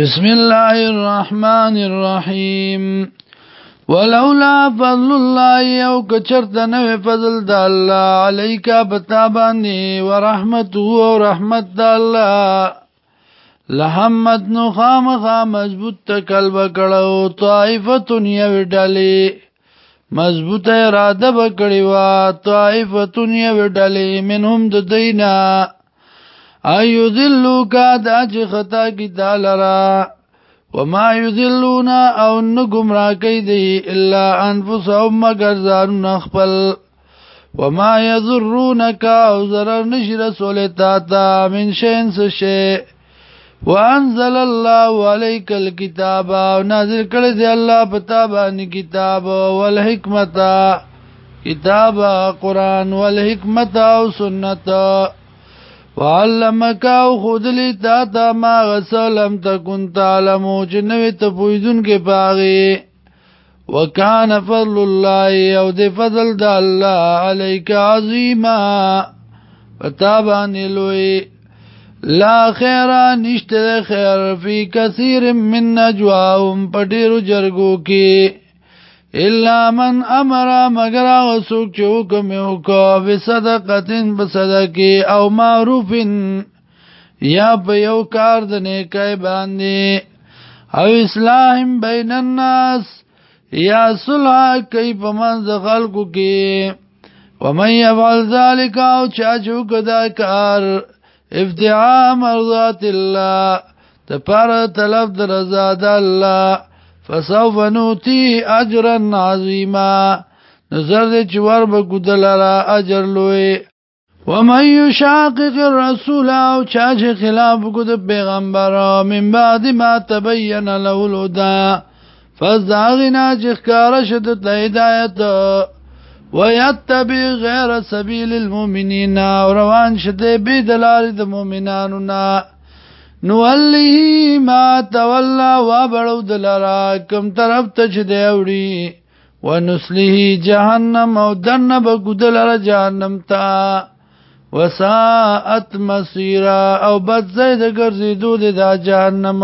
بسم الله الرحمن الرحيم ولولا فضل الله او کچرت نه فضل د الله عليك بتا باندې ورحمت او رحمت د الله لحمد نو خامخا مضبوط تکل وکړو طائفه دنیا وډلې مضبوطه اراده وکړي وا طائفه دنیا وډلې منهم د دینه ایو ذلوکا دا چې خطا کی تعالی را وما یذلونا او نګم را کوي دی الا انفسهم مگر ځان خپل وما یذرونک او zarar نشي رسول تا تا من شین سشی وانزل الله عليك الكتاب نازل کړی دی الله پتا باندې کتاب والحکمت کتاب قران والحکمت او سنت وعلمک او خودلی تا تا ما غسلم تکن تعلمو چې نوې ته پویدون کې پاغي وکان فضل الله او د فضل د الله علیک عظیما پتابان لوی لا خیر نشته خیر فی کثیر من نجواهم پډیرو جرګو کې الا من امر مگر وسوک چوکم وکا بصدقتن بصدقه او معروفن یا په یو کار د نیکای باندې او اسلام بین الناس یا صلح کوي په منځ خلکو کې ومن يفعل ذلك او چا چوک دا کار افتعام مرضات الله د پر طلب د رضا د الله فسوف نوتی اجرا عظیما نظر دې چې ور به ګدل را اجر لوی ومن يشاقق الرسول او چا چې خلاف ګد پیغمبر من بعد ما تبين له الهدى فزاغنا چې ښکارا شد د هدایت ويتبع غير سبيل المؤمنين او روان شد به دلال د مؤمنانو نه نو الله ما تولا و بړو دلرا کم طرف ته چ دی اوړي ونسله جهنم او دنه بګدلرا جهنم تا وساءت مصيرا او بد زید ګرځېدو د جهنم